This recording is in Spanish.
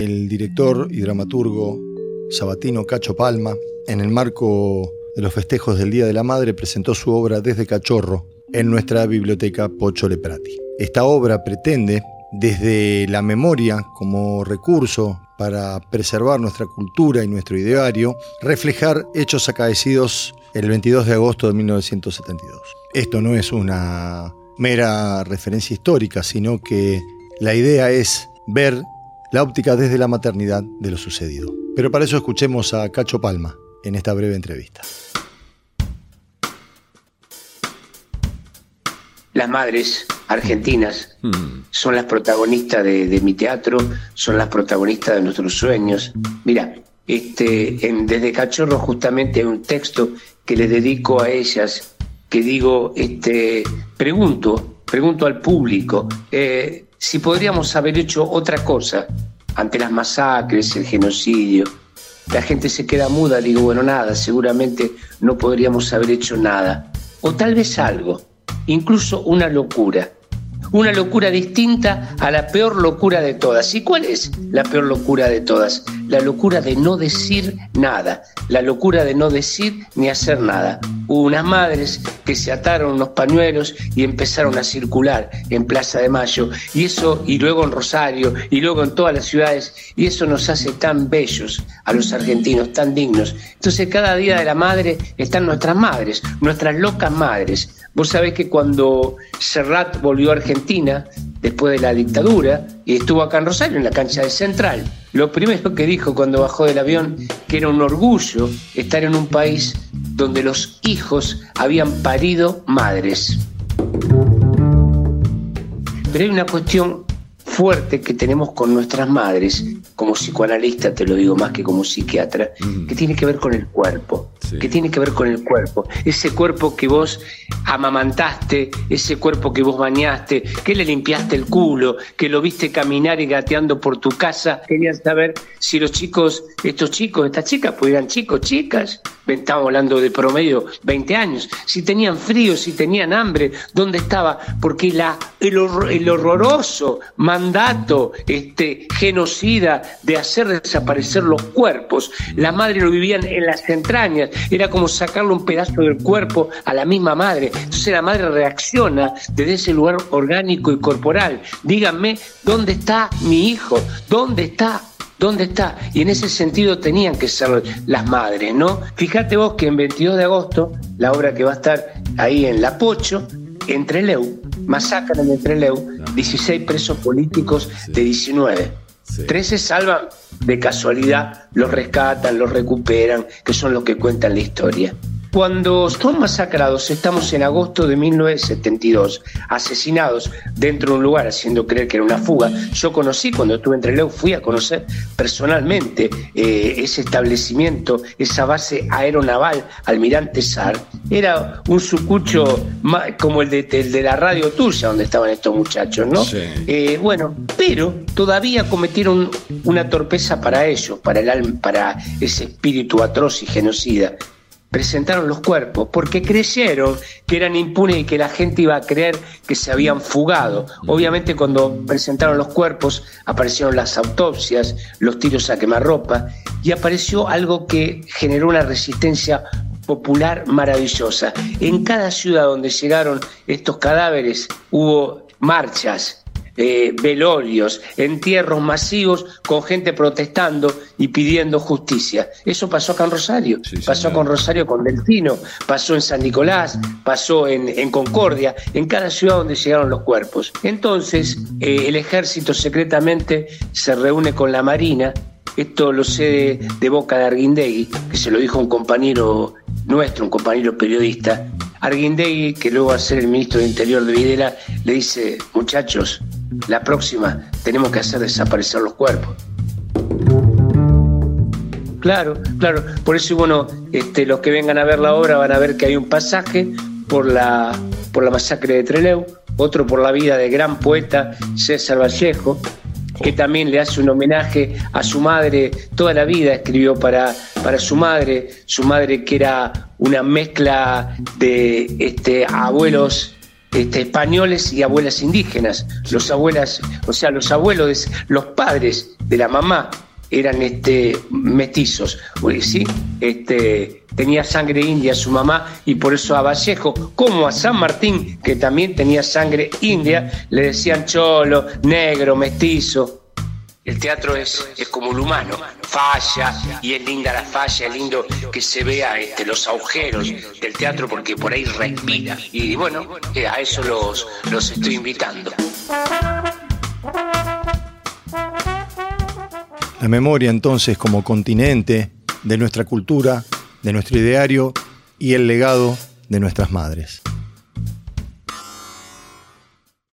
el director y dramaturgo sabatino Cacho Palma, en el marco de los festejos del Día de la Madre, presentó su obra Desde Cachorro en nuestra biblioteca Pocho Leprati. Esta obra pretende, desde la memoria como recurso para preservar nuestra cultura y nuestro ideario, reflejar hechos acaecidos el 22 de agosto de 1972. Esto no es una mera referencia histórica, sino que la idea es ver la óptica desde la maternidad de lo sucedido. Pero para eso escuchemos a Cacho Palma en esta breve entrevista. Las madres argentinas son las protagonistas de, mi teatro, son las protagonistas de nuestros sueños. Mira, este, desde Cachorro justamente hay un texto que le dedico a ellas, que digo, este, pregunto, pregunto al público, eh, si podríamos haber hecho otra cosa ante las masacres, el genocidio. La gente se queda muda, digo, bueno, nada, seguramente no podríamos haber hecho nada. O tal vez algo, incluso una locura una locura distinta a la peor locura de todas. ¿Y cuál es la peor locura de todas? La locura de no decir nada, la locura de no decir ni hacer nada. Hubo unas madres que se ataron unos pañuelos y empezaron a circular en Plaza de Mayo, y eso, y luego en Rosario, y luego en todas las ciudades, y eso nos hace tan bellos a los argentinos, tan dignos. Entonces, cada día de la madre están nuestras madres, nuestras locas madres Vos sabés que cuando Serrat volvió a Argentina, después de la dictadura, y estuvo acá en Rosario, en la cancha de Central, lo primero que dijo cuando bajó del avión, que era un orgullo estar en un país donde los hijos habían parido madres. Pero hay una cuestión fuerte que tenemos con nuestras madres, como psicoanalista te lo digo más que como psiquiatra, que tiene que ver con el cuerpo, que tiene que ver con el cuerpo, ese cuerpo que vos amamantaste, ese cuerpo que vos bañaste, que le limpiaste el culo, que lo viste caminar y gateando por tu casa, querían saber si los chicos, estos chicos, estas chicas, pues eran chicos, chicas, estamos hablando de promedio 20 años, si tenían frío, si tenían hambre, ¿dónde estaba? Porque la, el, el horroroso mandato este, genocida de hacer desaparecer los cuerpos, la madre lo vivían en las entrañas, era como sacarle un pedazo del cuerpo a la misma madre. Entonces la madre reacciona desde ese lugar orgánico y corporal. Díganme, ¿dónde está mi hijo? ¿Dónde está ¿Dónde está? Y en ese sentido tenían que ser las madres, ¿no? Fíjate vos que en 22 de agosto, la obra que va a estar ahí en La Pocho, entre Leu, masacran en Entreleu 16 presos políticos de 19. 13 salvan de casualidad, los rescatan, los recuperan, que son los que cuentan la historia. Cuando son masacrados, estamos en agosto de 1972, asesinados dentro de un lugar haciendo creer que era una fuga. Yo conocí, cuando estuve en Trelew, fui a conocer personalmente eh, ese establecimiento, esa base aeronaval, Almirante Sar. Era un sucucho como el de, de, la radio tuya, donde estaban estos muchachos, ¿no? Eh, bueno, pero todavía cometieron una torpeza para ellos, para, el, para ese espíritu atroz y genocida presentaron los cuerpos porque creyeron que eran impunes y que la gente iba a creer que se habían fugado. Obviamente cuando presentaron los cuerpos aparecieron las autopsias, los tiros a quemarropa y apareció algo que generó una resistencia popular maravillosa. En cada ciudad donde llegaron estos cadáveres hubo marchas, eh, velorios, entierros masivos con gente protestando y pidiendo justicia. Eso pasó acá en Rosario, pasó con Rosario con Delfino, pasó en San Nicolás, pasó en, Concordia, en cada ciudad donde llegaron los cuerpos. Entonces, eh, el ejército secretamente se reúne con la Marina esto lo sé de, boca de Arguindegui, que se lo dijo un compañero nuestro, un compañero periodista. Arguindegui, que luego va a ser el ministro de Interior de Videla, le dice, muchachos, la próxima tenemos que hacer desaparecer los cuerpos. Claro, claro. Por eso, bueno, este, los que vengan a ver la obra van a ver que hay un pasaje por la, por la masacre de Treleu, otro por la vida de gran poeta César Vallejo, que también le hace un homenaje a su madre, toda la vida escribió para, para su madre, su madre que era una mezcla de este, abuelos este, españoles y abuelas indígenas. Los abuelas, o sea, los abuelos, los padres de la mamá eran este, mestizos, ¿sí? Este, tenía sangre india su mamá y por eso a Vallejo, como a San Martín, que también tenía sangre india, le decían cholo, negro, mestizo. El teatro es, es como el humano, falla y es linda la falla, es lindo que se vea este, los agujeros del teatro porque por ahí respira. Y bueno, eh, a eso los, los estoy invitando. La memoria entonces como continente de nuestra cultura, de nuestro ideario y el legado de nuestras madres.